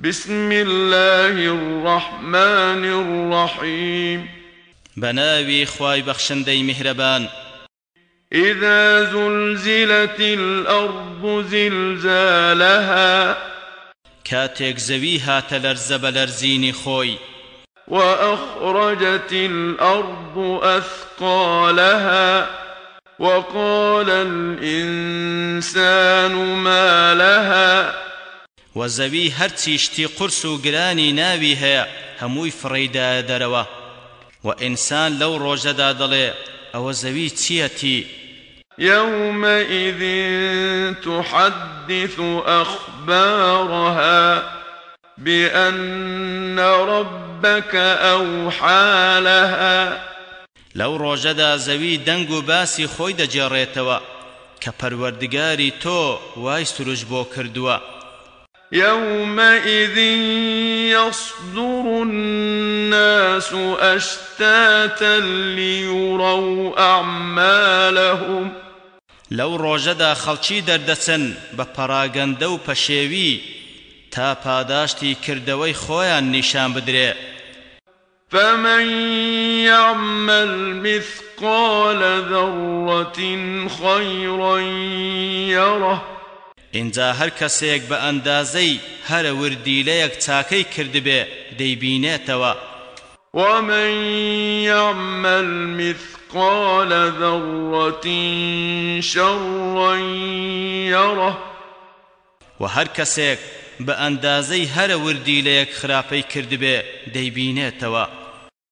بسم الله الرحمن الرحيم. بناوي خواي بخشندي مهربان. إذا زلزلت الأرض زلزالها كاتيك زويها تلرزب لرزيني خوي. وأخرجت الأرض أثقالها وقال الإنسان ما لها؟ و زەوی هەرچی شتی قرس و گرانی ناوی هەیە هەمووی فڕیدا دەرەوە. و ئینسان لەو ڕۆژەدا دەڵێ ئەوە زەوی چیەتی يومئذ تحدث أخبارها بأن ربك أوحى لها. لو روجدا زوي دنگو باسي خوي دجاريتوا کە پەروەردگاری تۆ وەحی سرووشی بۆ کردووە يومئذ يصدر الناس أشتاتا ليروا أعمالهم لەو ڕۆژەدا خەڵکی دەردەچن بە پەراگەندە و پەشێوی تا پاداشتی کردەوەی خۆیان نیشان بدرێ. فمن يعمل مثقال ذرة خيرا يره اینجا هەر کەسێک بە ئەندازەی هەرە وردیلەیەک چاکەی کردبێ دەیبینێتەوە ومن يعمل مثقال ذرة شرا يره. وهر كسيك بأندازي هر وردي ليك خرابي كردبه ديبينيتوا